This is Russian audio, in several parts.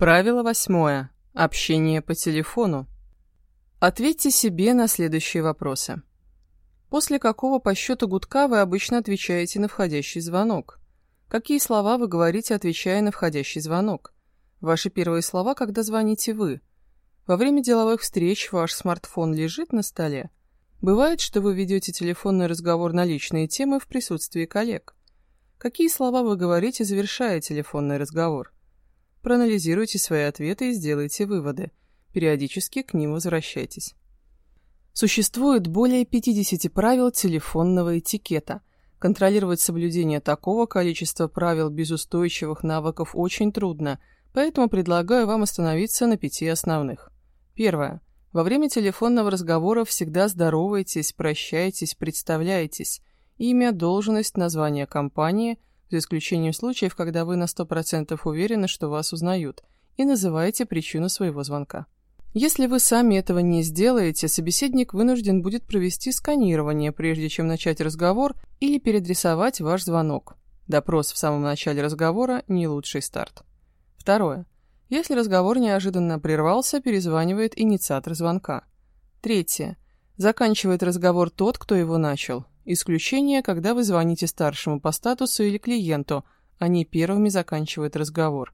Правило восьмое. Общение по телефону. Ответьте себе на следующие вопросы. После какого по счету гудка вы обычно отвечаете на входящий звонок? Какие слова вы говорите, отвечая на входящий звонок? Ваши первые слова, когда звоните вы. Во время деловых встреч ваш смартфон лежит на столе. Бывает, что вы ведете телефонный разговор на личные темы в присутствии коллег. Какие слова вы говорите, завершая телефонный разговор? Проанализируйте свои ответы и сделайте выводы. Периодически к ним возвращайтесь. Существует более 50 правил телефонного этикета. Контролировать соблюдение такого количества правил без устойчивых навыков очень трудно, поэтому предлагаю вам остановиться на пяти основных. Первое. Во время телефонного разговора всегда здоровайтесь, прощайтесь, представляйтесь. Имя, должность, название компании – за исключением случаев, когда вы на 100% уверены, что вас узнают, и называете причину своего звонка. Если вы сами этого не сделаете, собеседник вынужден будет провести сканирование, прежде чем начать разговор или переадресовать ваш звонок. Допрос в самом начале разговора – не лучший старт. Второе. Если разговор неожиданно прервался, перезванивает инициатор звонка. Третье. Заканчивает разговор тот, кто его начал. Исключение, когда вы звоните старшему по статусу или клиенту, они первыми заканчивают разговор.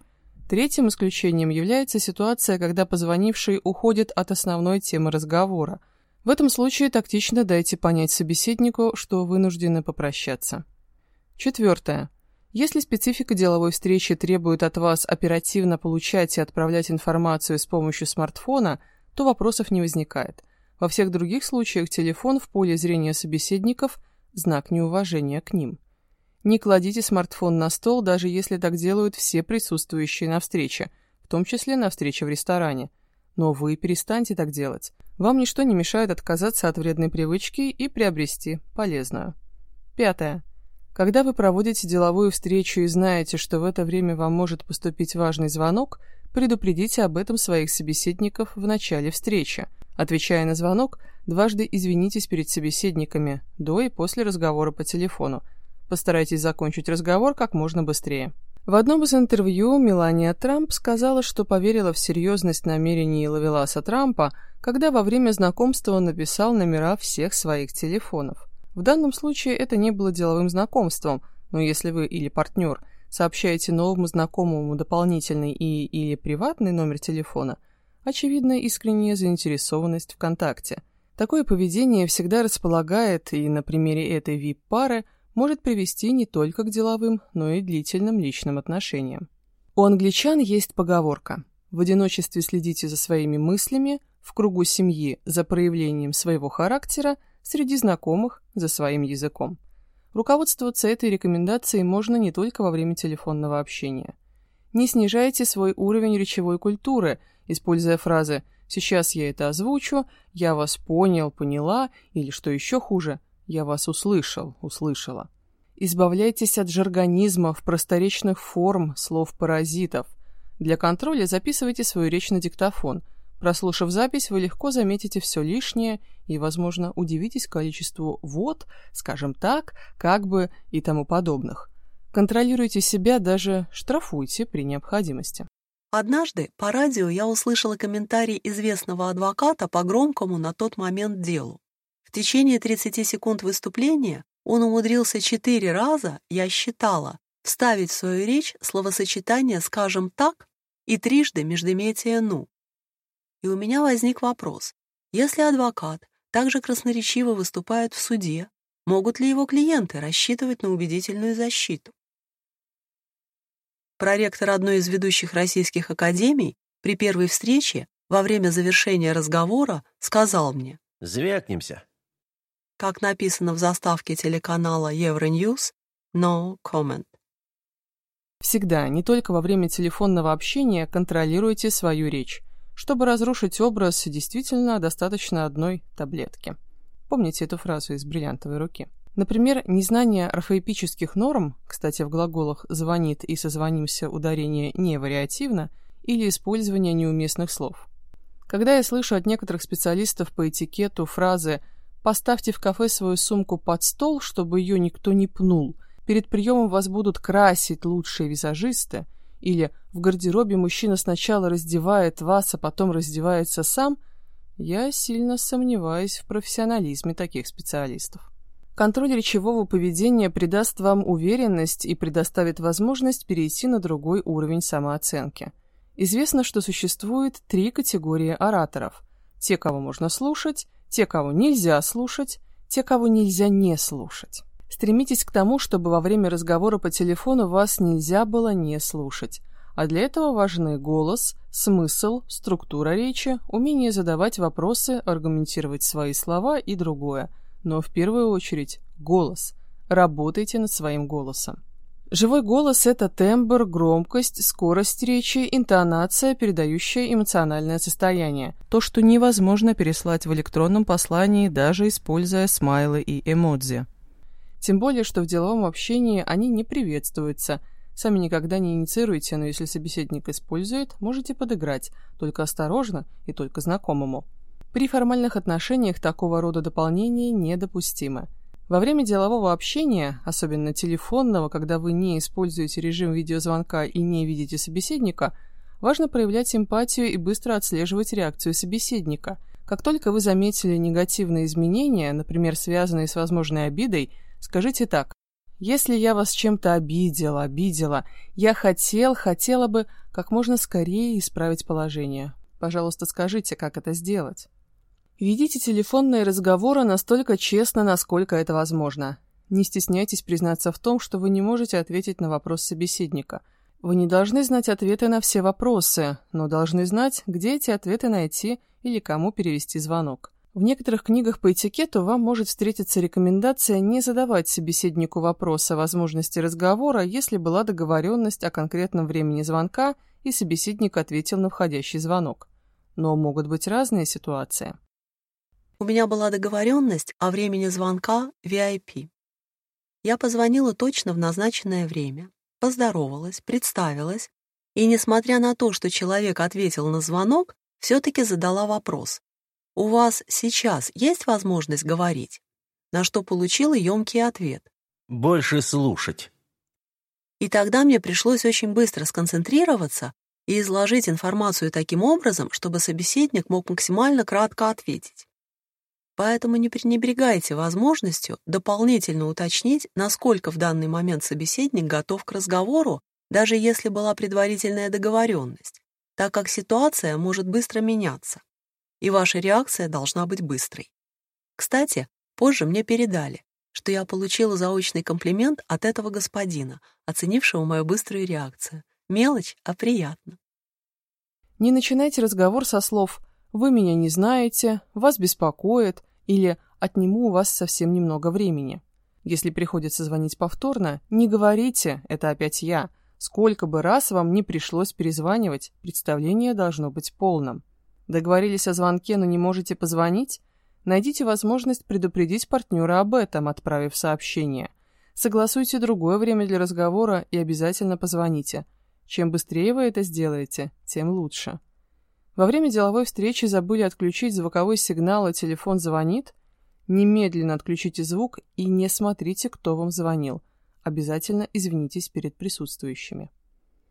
Третьим исключением является ситуация, когда позвонивший уходит от основной темы разговора. В этом случае тактично дайте понять собеседнику, что вынуждены попрощаться. Четвертое. Если специфика деловой встречи требует от вас оперативно получать и отправлять информацию с помощью смартфона, то вопросов не возникает – во всех других случаях телефон в поле зрения собеседников – знак неуважения к ним. Не кладите смартфон на стол, даже если так делают все присутствующие на встрече, в том числе на встрече в ресторане. Но вы перестаньте так делать. Вам ничто не мешает отказаться от вредной привычки и приобрести полезную. Пятое. Когда вы проводите деловую встречу и знаете, что в это время вам может поступить важный звонок, предупредите об этом своих собеседников в начале встречи – Отвечая на звонок, дважды извинитесь перед собеседниками до и после разговора по телефону. Постарайтесь закончить разговор как можно быстрее. В одном из интервью Мелания Трамп сказала, что поверила в серьезность намерений Лавеласа Трампа, когда во время знакомства он написал номера всех своих телефонов. В данном случае это не было деловым знакомством, но если вы или партнер сообщаете новому знакомому дополнительный и или приватный номер телефона – очевидная искренняя заинтересованность в контакте. Такое поведение всегда располагает, и на примере этой VIP-пары может привести не только к деловым, но и длительным личным отношениям. У англичан есть поговорка «В одиночестве следите за своими мыслями, в кругу семьи за проявлением своего характера, среди знакомых за своим языком». Руководствоваться этой рекомендацией можно не только во время телефонного общения. Не снижайте свой уровень речевой культуры – используя фразы «сейчас я это озвучу», «я вас понял, поняла» или, что еще хуже, «я вас услышал, услышала». Избавляйтесь от жаргонизмов, просторечных форм, слов-паразитов. Для контроля записывайте свою речь на диктофон. Прослушав запись, вы легко заметите все лишнее и, возможно, удивитесь количеству «вот», скажем так, «как бы» и тому подобных. Контролируйте себя, даже штрафуйте при необходимости. Однажды по радио я услышала комментарий известного адвоката по громкому на тот момент делу. В течение 30 секунд выступления он умудрился четыре раза, я считала, вставить в свою речь словосочетание «скажем так» и трижды междометие «ну». И у меня возник вопрос. Если адвокат также красноречиво выступает в суде, могут ли его клиенты рассчитывать на убедительную защиту? Проректор одной из ведущих российских академий при первой встрече во время завершения разговора сказал мне «Звякнемся». Как написано в заставке телеканала Евроньюз, no comment. Всегда, не только во время телефонного общения, контролируйте свою речь. Чтобы разрушить образ, действительно достаточно одной таблетки. Помните эту фразу из «Бриллиантовой руки»? Например, незнание орфоэпических норм, кстати, в глаголах «звонит» и «созвонимся» ударение не вариативно, или использование неуместных слов. Когда я слышу от некоторых специалистов по этикету фразы «поставьте в кафе свою сумку под стол, чтобы ее никто не пнул», «перед приемом вас будут красить лучшие визажисты», или в гардеробе мужчина сначала раздевает вас, а потом раздевается сам, я сильно сомневаюсь в профессионализме таких специалистов. Контроль речевого поведения придаст вам уверенность и предоставит возможность перейти на другой уровень самооценки. Известно, что существует три категории ораторов. Те, кого можно слушать, те, кого нельзя слушать, те, кого нельзя не слушать. Стремитесь к тому, чтобы во время разговора по телефону вас нельзя было не слушать. А для этого важны голос, смысл, структура речи, умение задавать вопросы, аргументировать свои слова и другое – но в первую очередь голос. Работайте над своим голосом. Живой голос – это тембр, громкость, скорость речи, интонация, передающая эмоциональное состояние. То, что невозможно переслать в электронном послании, даже используя смайлы и эмодзи. Тем более, что в деловом общении они не приветствуются. Сами никогда не инициируйте, но если собеседник использует, можете подыграть, только осторожно и только знакомому. При формальных отношениях такого рода дополнения недопустимы. Во время делового общения, особенно телефонного, когда вы не используете режим видеозвонка и не видите собеседника, важно проявлять эмпатию и быстро отслеживать реакцию собеседника. Как только вы заметили негативные изменения, например, связанные с возможной обидой, скажите так. Если я вас чем-то обидела, обидела, я хотел, хотела бы как можно скорее исправить положение. Пожалуйста, скажите, как это сделать. Ведите телефонные разговоры настолько честно, насколько это возможно. Не стесняйтесь признаться в том, что вы не можете ответить на вопрос собеседника. Вы не должны знать ответы на все вопросы, но должны знать, где эти ответы найти или кому перевести звонок. В некоторых книгах по этикету вам может встретиться рекомендация не задавать собеседнику вопрос о возможности разговора, если была договоренность о конкретном времени звонка и собеседник ответил на входящий звонок. Но могут быть разные ситуации. У меня была договоренность о времени звонка VIP. Я позвонила точно в назначенное время, поздоровалась, представилась, и, несмотря на то, что человек ответил на звонок, все-таки задала вопрос. «У вас сейчас есть возможность говорить?» На что получила емкий ответ. «Больше слушать». И тогда мне пришлось очень быстро сконцентрироваться и изложить информацию таким образом, чтобы собеседник мог максимально кратко ответить. Поэтому не пренебрегайте возможностью дополнительно уточнить, насколько в данный момент собеседник готов к разговору, даже если была предварительная договоренность, так как ситуация может быстро меняться, и ваша реакция должна быть быстрой. Кстати, позже мне передали, что я получила заочный комплимент от этого господина, оценившего мою быструю реакцию. Мелочь, а приятно. Не начинайте разговор со слов «Вы меня не знаете», «Вас беспокоит» или «Отниму у вас совсем немного времени». Если приходится звонить повторно, не говорите «Это опять я». Сколько бы раз вам не пришлось перезванивать, представление должно быть полным. Договорились о звонке, но не можете позвонить? Найдите возможность предупредить партнера об этом, отправив сообщение. Согласуйте другое время для разговора и обязательно позвоните. Чем быстрее вы это сделаете, тем лучше. Во время деловой встречи забыли отключить звуковой сигнал, а телефон звонит? Немедленно отключите звук и не смотрите, кто вам звонил. Обязательно извинитесь перед присутствующими.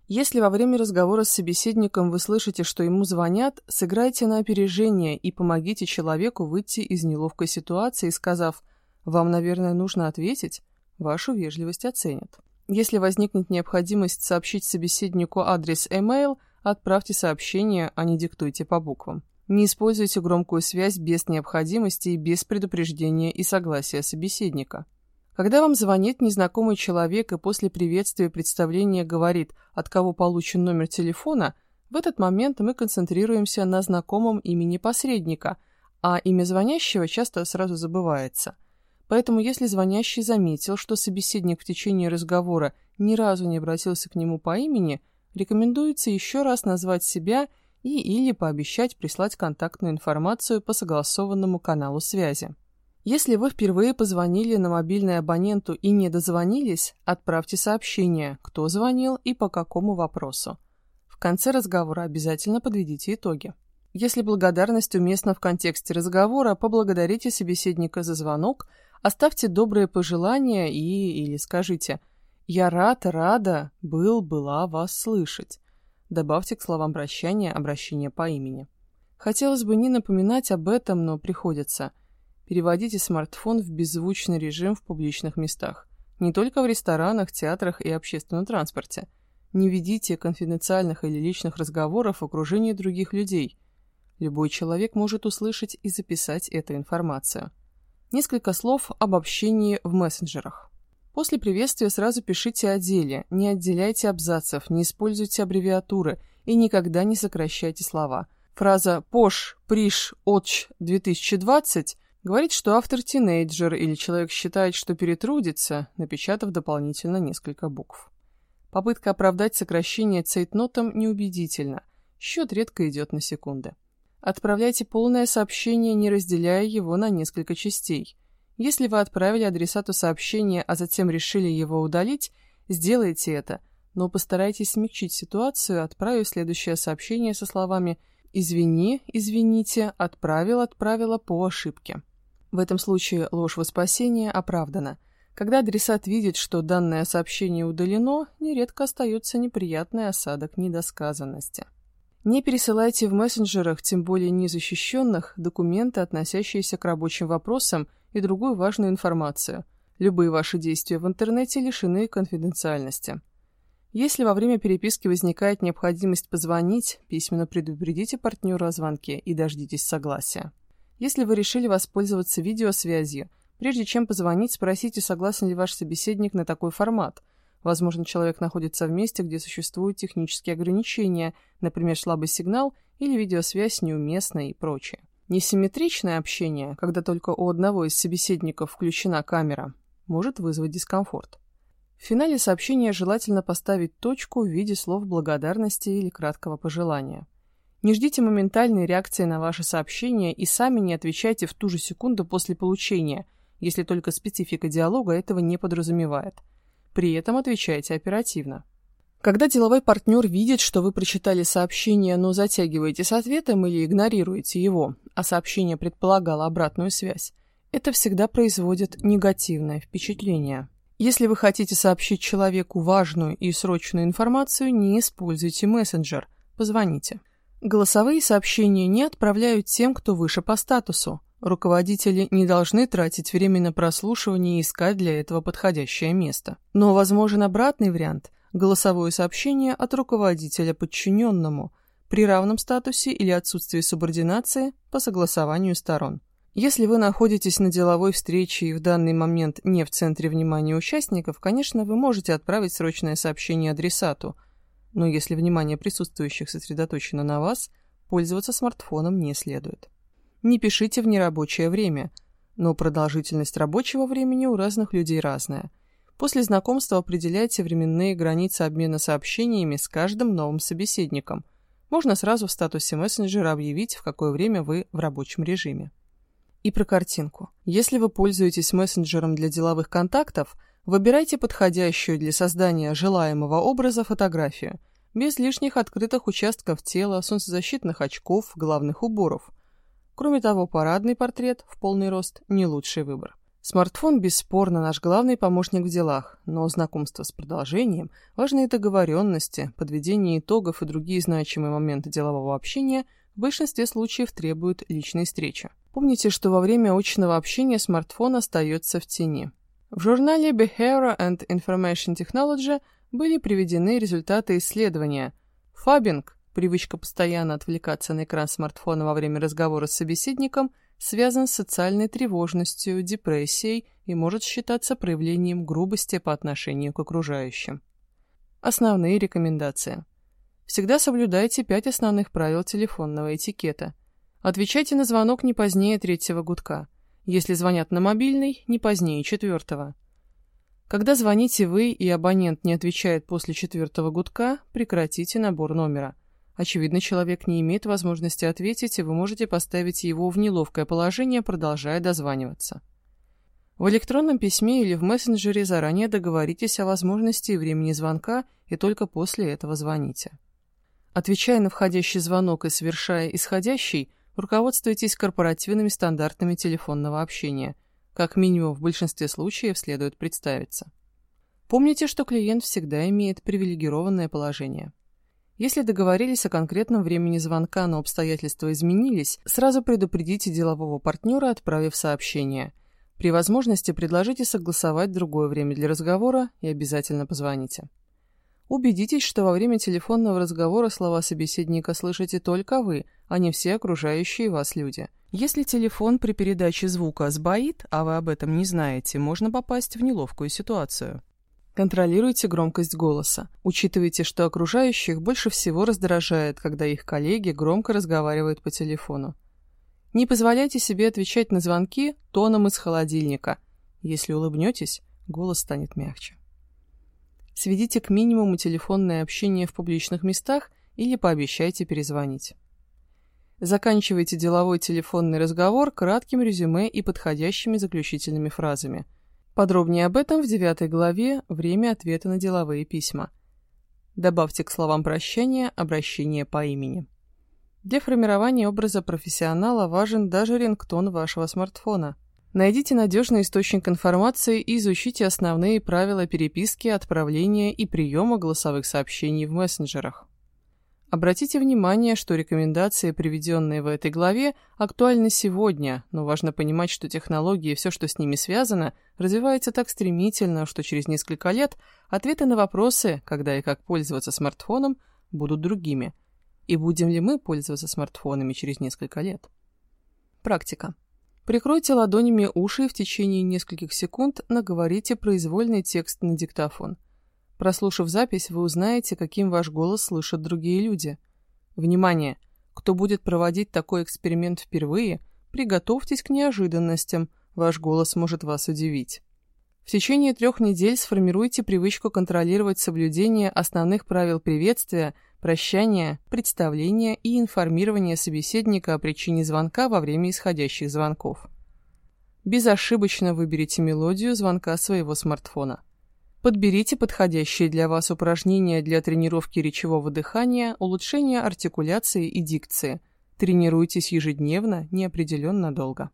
Если во время разговора с собеседником вы слышите, что ему звонят, сыграйте на опережение и помогите человеку выйти из неловкой ситуации, сказав «Вам, наверное, нужно ответить», вашу вежливость оценят. Если возникнет необходимость сообщить собеседнику адрес email – Отправьте сообщение, а не диктуйте по буквам. Не используйте громкую связь без необходимости и без предупреждения и согласия собеседника. Когда вам звонит незнакомый человек и после приветствия представления говорит, от кого получен номер телефона, в этот момент мы концентрируемся на знакомом имени посредника, а имя звонящего часто сразу забывается. Поэтому если звонящий заметил, что собеседник в течение разговора ни разу не обратился к нему по имени – рекомендуется еще раз назвать себя и или пообещать прислать контактную информацию по согласованному каналу связи. Если вы впервые позвонили на мобильный абоненту и не дозвонились, отправьте сообщение, кто звонил и по какому вопросу. В конце разговора обязательно подведите итоги. Если благодарность уместна в контексте разговора, поблагодарите собеседника за звонок, оставьте добрые пожелания и или скажите «Я рад, рада, был, была вас слышать». Добавьте к словам прощания обращение по имени. Хотелось бы не напоминать об этом, но приходится. Переводите смартфон в беззвучный режим в публичных местах. Не только в ресторанах, театрах и общественном транспорте. Не ведите конфиденциальных или личных разговоров в окружении других людей. Любой человек может услышать и записать эту информацию. Несколько слов об общении в мессенджерах. После приветствия сразу пишите о деле, не отделяйте абзацев, не используйте аббревиатуры и никогда не сокращайте слова. Фраза «Пош, Приш, Отч, 2020» говорит, что автор тинейджер или человек считает, что перетрудится, напечатав дополнительно несколько букв. Попытка оправдать сокращение цейтнотом неубедительна. Счет редко идет на секунды. Отправляйте полное сообщение, не разделяя его на несколько частей. Если вы отправили адресату сообщение, а затем решили его удалить, сделайте это, но постарайтесь смягчить ситуацию, отправив следующее сообщение со словами «Извини, извините, отправил, отправила по ошибке». В этом случае ложь во спасение оправдана. Когда адресат видит, что данное сообщение удалено, нередко остается неприятный осадок недосказанности. Не пересылайте в мессенджерах, тем более незащищенных, документы, относящиеся к рабочим вопросам и другую важную информацию. Любые ваши действия в интернете лишены конфиденциальности. Если во время переписки возникает необходимость позвонить, письменно предупредите партнера о звонке и дождитесь согласия. Если вы решили воспользоваться видеосвязью, прежде чем позвонить, спросите, согласен ли ваш собеседник на такой формат – Возможно, человек находится в месте, где существуют технические ограничения, например, слабый сигнал или видеосвязь неуместна и прочее. Несимметричное общение, когда только у одного из собеседников включена камера, может вызвать дискомфорт. В финале сообщения желательно поставить точку в виде слов благодарности или краткого пожелания. Не ждите моментальной реакции на ваше сообщение и сами не отвечайте в ту же секунду после получения, если только специфика диалога этого не подразумевает – при этом отвечайте оперативно. Когда деловой партнер видит, что вы прочитали сообщение, но затягиваете с ответом или игнорируете его, а сообщение предполагало обратную связь, это всегда производит негативное впечатление. Если вы хотите сообщить человеку важную и срочную информацию, не используйте мессенджер, позвоните. Голосовые сообщения не отправляют тем, кто выше по статусу. Руководители не должны тратить время на прослушивание и искать для этого подходящее место. Но возможен обратный вариант – голосовое сообщение от руководителя подчиненному при равном статусе или отсутствии субординации по согласованию сторон. Если вы находитесь на деловой встрече и в данный момент не в центре внимания участников, конечно, вы можете отправить срочное сообщение адресату, но если внимание присутствующих сосредоточено на вас, пользоваться смартфоном не следует не пишите в нерабочее время, но продолжительность рабочего времени у разных людей разная. После знакомства определяйте временные границы обмена сообщениями с каждым новым собеседником. Можно сразу в статусе мессенджера объявить, в какое время вы в рабочем режиме. И про картинку. Если вы пользуетесь мессенджером для деловых контактов, выбирайте подходящую для создания желаемого образа фотографию, без лишних открытых участков тела, солнцезащитных очков, головных уборов – Кроме того, парадный портрет в полный рост – не лучший выбор. Смартфон бесспорно наш главный помощник в делах, но знакомство с продолжением, важные договоренности, подведение итогов и другие значимые моменты делового общения в большинстве случаев требуют личной встречи. Помните, что во время очного общения смартфон остается в тени. В журнале Behavior and Information Technology были приведены результаты исследования. Фабинг Привычка постоянно отвлекаться на экран смартфона во время разговора с собеседником связан с социальной тревожностью, депрессией и может считаться проявлением грубости по отношению к окружающим. Основные рекомендации. Всегда соблюдайте пять основных правил телефонного этикета. Отвечайте на звонок не позднее третьего гудка. Если звонят на мобильный, не позднее четвертого. Когда звоните вы и абонент не отвечает после четвертого гудка, прекратите набор номера. Очевидно, человек не имеет возможности ответить, и вы можете поставить его в неловкое положение, продолжая дозваниваться. В электронном письме или в мессенджере заранее договоритесь о возможности и времени звонка, и только после этого звоните. Отвечая на входящий звонок и совершая исходящий, руководствуйтесь корпоративными стандартами телефонного общения. Как минимум в большинстве случаев следует представиться. Помните, что клиент всегда имеет привилегированное положение. Если договорились о конкретном времени звонка, но обстоятельства изменились, сразу предупредите делового партнера, отправив сообщение. При возможности предложите согласовать другое время для разговора и обязательно позвоните. Убедитесь, что во время телефонного разговора слова собеседника слышите только вы, а не все окружающие вас люди. Если телефон при передаче звука сбоит, а вы об этом не знаете, можно попасть в неловкую ситуацию. Контролируйте громкость голоса. Учитывайте, что окружающих больше всего раздражает, когда их коллеги громко разговаривают по телефону. Не позволяйте себе отвечать на звонки тоном из холодильника. Если улыбнетесь, голос станет мягче. Сведите к минимуму телефонное общение в публичных местах или пообещайте перезвонить. Заканчивайте деловой телефонный разговор кратким резюме и подходящими заключительными фразами – Подробнее об этом в девятой главе «Время ответа на деловые письма». Добавьте к словам прощания обращение по имени. Для формирования образа профессионала важен даже рингтон вашего смартфона. Найдите надежный источник информации и изучите основные правила переписки, отправления и приема голосовых сообщений в мессенджерах. Обратите внимание, что рекомендации, приведенные в этой главе, актуальны сегодня, но важно понимать, что технологии и все, что с ними связано, развивается так стремительно, что через несколько лет ответы на вопросы, когда и как пользоваться смартфоном, будут другими. И будем ли мы пользоваться смартфонами через несколько лет? Практика. Прикройте ладонями уши и в течение нескольких секунд наговорите произвольный текст на диктофон – Прослушав запись, вы узнаете, каким ваш голос слышат другие люди. Внимание! Кто будет проводить такой эксперимент впервые, приготовьтесь к неожиданностям, ваш голос может вас удивить. В течение трех недель сформируйте привычку контролировать соблюдение основных правил приветствия, прощания, представления и информирования собеседника о причине звонка во время исходящих звонков. Безошибочно выберите мелодию звонка своего смартфона. Подберите подходящие для вас упражнения для тренировки речевого дыхания, улучшения артикуляции и дикции. Тренируйтесь ежедневно, неопределенно долго.